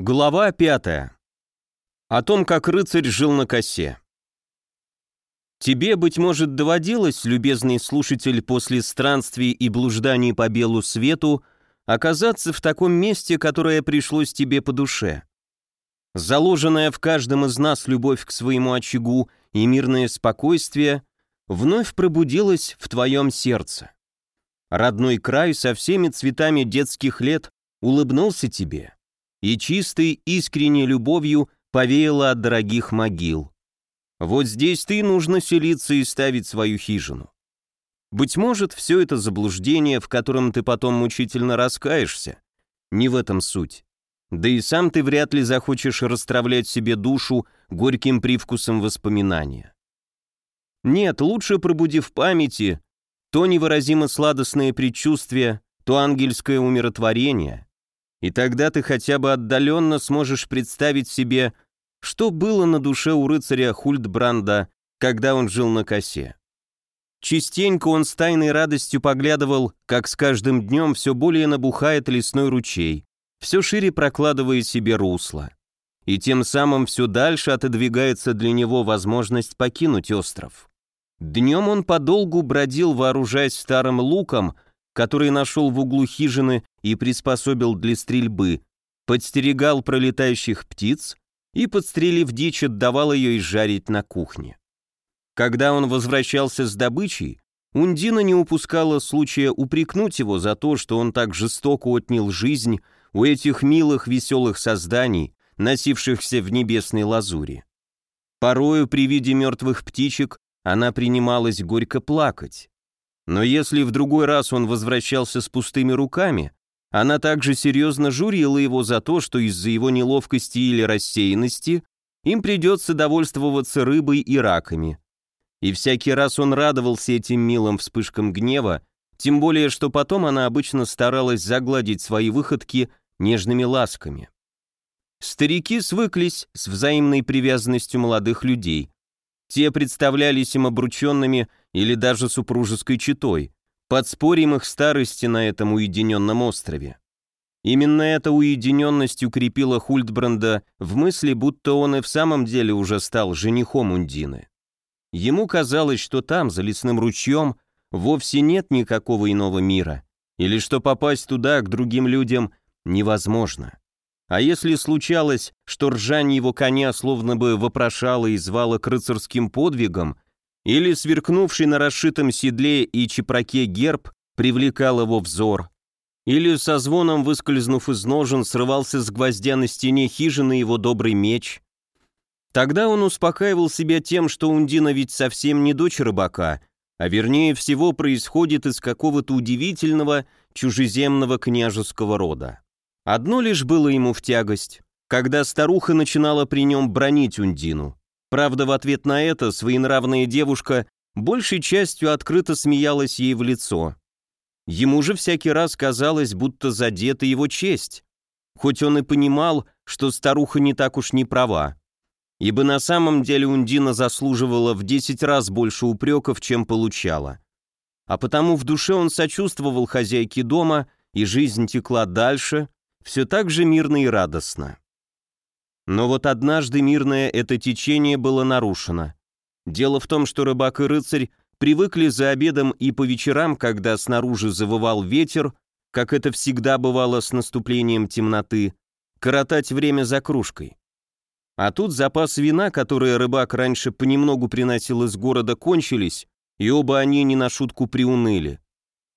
Глава пятая. О том, как рыцарь жил на косе. Тебе, быть может, доводилось, любезный слушатель, после странствий и блужданий по белу свету, оказаться в таком месте, которое пришлось тебе по душе. Заложенная в каждом из нас любовь к своему очагу и мирное спокойствие вновь пробудилась в твоем сердце. Родной край со всеми цветами детских лет улыбнулся тебе и чистой, искренней любовью повеяло от дорогих могил. Вот здесь ты нужно селиться и ставить свою хижину. Быть может, все это заблуждение, в котором ты потом мучительно раскаешься. Не в этом суть. Да и сам ты вряд ли захочешь расстравлять себе душу горьким привкусом воспоминания. Нет, лучше пробуди в памяти то невыразимо сладостное предчувствие, то ангельское умиротворение, и тогда ты хотя бы отдаленно сможешь представить себе, что было на душе у рыцаря Хультбранда, когда он жил на косе. Частенько он с тайной радостью поглядывал, как с каждым днем все более набухает лесной ручей, все шире прокладывая себе русло. И тем самым все дальше отодвигается для него возможность покинуть остров. Днем он подолгу бродил, вооружаясь старым луком, который нашел в углу хижины и приспособил для стрельбы, подстерегал пролетающих птиц и, подстрелив дичь, отдавал ее изжарить на кухне. Когда он возвращался с добычей, Ундина не упускала случая упрекнуть его за то, что он так жестоко отнял жизнь у этих милых веселых созданий, носившихся в небесной лазури. Порою при виде мертвых птичек она принималась горько плакать. Но если в другой раз он возвращался с пустыми руками, она также серьезно журила его за то, что из-за его неловкости или рассеянности им придется довольствоваться рыбой и раками. И всякий раз он радовался этим милым вспышкам гнева, тем более, что потом она обычно старалась загладить свои выходки нежными ласками. Старики свыклись с взаимной привязанностью молодых людей. Те представлялись им обрученными или даже супружеской четой, подспорьем их старости на этом уединенном острове. Именно эта уединенность укрепила Хультбранда в мысли, будто он и в самом деле уже стал женихом Ундины. Ему казалось, что там, за лесным ручьем, вовсе нет никакого иного мира, или что попасть туда, к другим людям, невозможно. А если случалось, что ржань его коня словно бы вопрошало и звало к рыцарским подвигам, или сверкнувший на расшитом седле и чепраке герб привлекал его взор, или со звоном, выскользнув из ножен, срывался с гвоздя на стене хижины его добрый меч. Тогда он успокаивал себя тем, что Ундина ведь совсем не дочь рыбака, а вернее всего происходит из какого-то удивительного чужеземного княжеского рода. Одно лишь было ему в тягость, когда старуха начинала при нем бронить Ундину. Правда, в ответ на это своенравная девушка большей частью открыто смеялась ей в лицо. Ему же всякий раз казалось, будто задета его честь, хоть он и понимал, что старуха не так уж не права. Ибо на самом деле Ундина заслуживала в десять раз больше упреков, чем получала. А потому в душе он сочувствовал хозяйке дома, и жизнь текла дальше, все так же мирно и радостно. Но вот однажды мирное это течение было нарушено. Дело в том, что рыбак и рыцарь привыкли за обедом и по вечерам, когда снаружи завывал ветер, как это всегда бывало с наступлением темноты, коротать время за кружкой. А тут запас вина, который рыбак раньше понемногу приносил из города, кончились, и оба они не на шутку приуныли.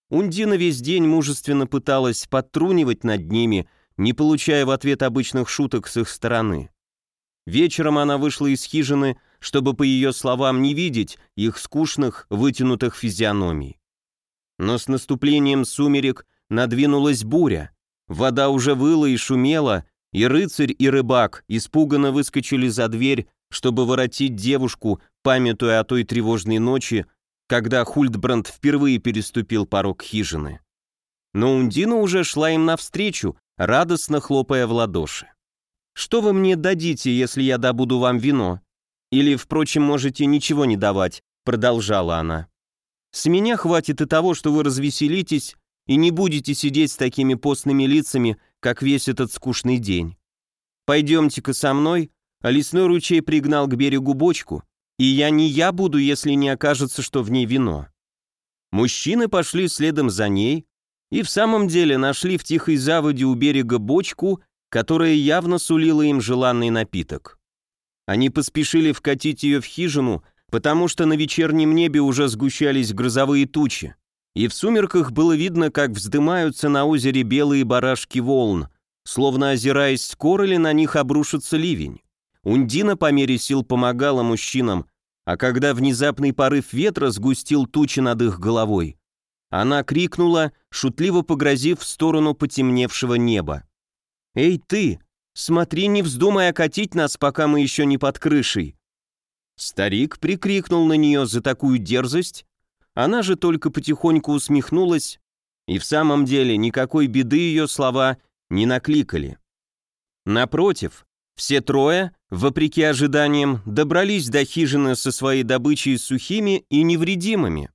Ундина весь день мужественно пыталась подтрунивать над ними – не получая в ответ обычных шуток с их стороны. Вечером она вышла из хижины, чтобы, по ее словам, не видеть их скучных, вытянутых физиономий. Но с наступлением сумерек надвинулась буря. Вода уже выла и шумела, и рыцарь, и рыбак испуганно выскочили за дверь, чтобы воротить девушку, памятуя о той тревожной ночи, когда Хультбранд впервые переступил порог хижины. Но Ундина уже шла им навстречу, радостно хлопая в ладоши. «Что вы мне дадите, если я добуду вам вино? Или, впрочем, можете ничего не давать», — продолжала она. «С меня хватит и того, что вы развеселитесь и не будете сидеть с такими постными лицами, как весь этот скучный день». Пойдемте-ка со мной, а лесной ручей пригнал к берегу бочку, и я не я буду, если не окажется, что в ней вино». Мужчины пошли следом за ней и в самом деле нашли в тихой заводе у берега бочку, которая явно сулила им желанный напиток. Они поспешили вкатить ее в хижину, потому что на вечернем небе уже сгущались грозовые тучи, и в сумерках было видно, как вздымаются на озере белые барашки волн, словно озираясь, скоро ли на них обрушится ливень. Ундина по мере сил помогала мужчинам, а когда внезапный порыв ветра сгустил тучи над их головой, она крикнула, шутливо погрозив в сторону потемневшего неба. «Эй ты, смотри, не вздумай окатить нас, пока мы еще не под крышей!» Старик прикрикнул на нее за такую дерзость, она же только потихоньку усмехнулась, и в самом деле никакой беды ее слова не накликали. Напротив, все трое, вопреки ожиданиям, добрались до хижины со своей добычей сухими и невредимыми.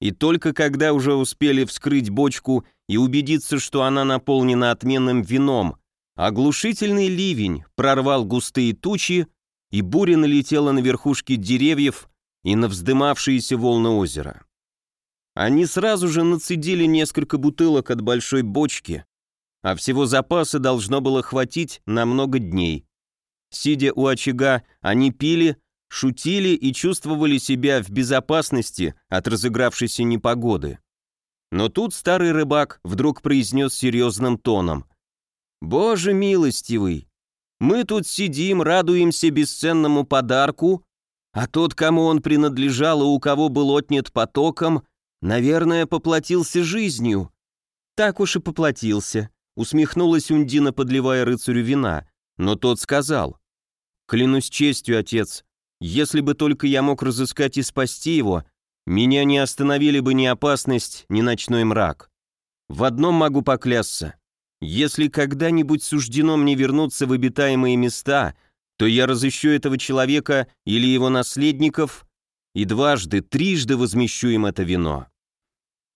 И только когда уже успели вскрыть бочку и убедиться, что она наполнена отменным вином, оглушительный ливень прорвал густые тучи, и буря налетела на верхушки деревьев и на вздымавшиеся волны озера. Они сразу же нацедили несколько бутылок от большой бочки, а всего запаса должно было хватить на много дней. Сидя у очага, они пили, шутили и чувствовали себя в безопасности от разыгравшейся непогоды. Но тут старый рыбак вдруг произнес серьезным тоном. «Боже милостивый, мы тут сидим, радуемся бесценному подарку, а тот, кому он принадлежал и у кого был отнят потоком, наверное, поплатился жизнью». «Так уж и поплатился», — усмехнулась Ундина, подливая рыцарю вина, но тот сказал. «Клянусь честью, отец, если бы только я мог разыскать и спасти его, меня не остановили бы ни опасность, ни ночной мрак. В одном могу поклясться. Если когда-нибудь суждено мне вернуться в обитаемые места, то я разыщу этого человека или его наследников и дважды, трижды возмещу им это вино».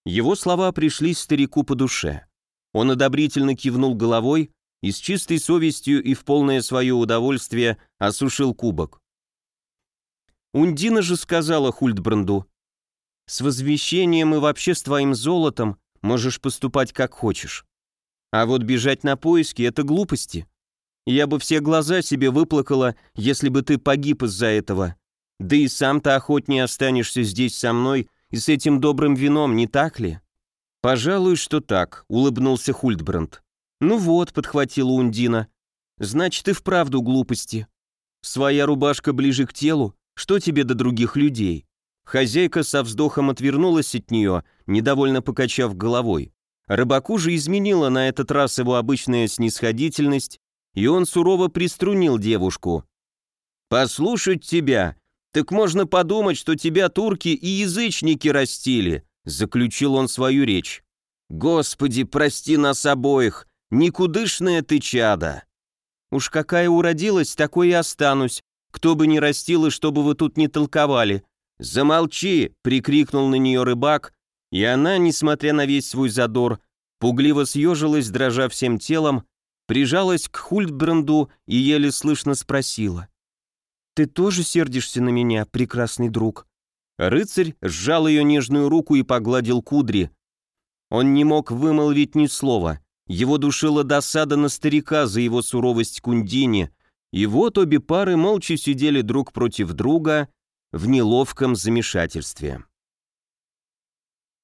Его слова пришли старику по душе. Он одобрительно кивнул головой и с чистой совестью и в полное свое удовольствие осушил кубок. Ундина же сказала Хультбранду, «С возвещением и вообще с твоим золотом можешь поступать как хочешь. А вот бежать на поиски — это глупости. Я бы все глаза себе выплакала, если бы ты погиб из-за этого. Да и сам-то охотнее останешься здесь со мной и с этим добрым вином, не так ли?» «Пожалуй, что так», — улыбнулся Хультбранд. «Ну вот», — подхватила Ундина, — «значит, и вправду глупости. Своя рубашка ближе к телу, что тебе до других людей?» Хозяйка со вздохом отвернулась от нее, недовольно покачав головой. Рыбаку же изменила на этот раз его обычная снисходительность, и он сурово приструнил девушку. «Послушать тебя, так можно подумать, что тебя турки и язычники растили», заключил он свою речь. «Господи, прости нас обоих, никудышная ты чада!» «Уж какая уродилась, такой и останусь», кто бы ни растил и что бы вы тут не толковали. Замолчи!» — прикрикнул на нее рыбак, и она, несмотря на весь свой задор, пугливо съежилась, дрожа всем телом, прижалась к Хультбранду и еле слышно спросила. «Ты тоже сердишься на меня, прекрасный друг?» Рыцарь сжал ее нежную руку и погладил кудри. Он не мог вымолвить ни слова. Его душила досада на старика за его суровость к Ундине, и вот обе пары молча сидели друг против друга в неловком замешательстве.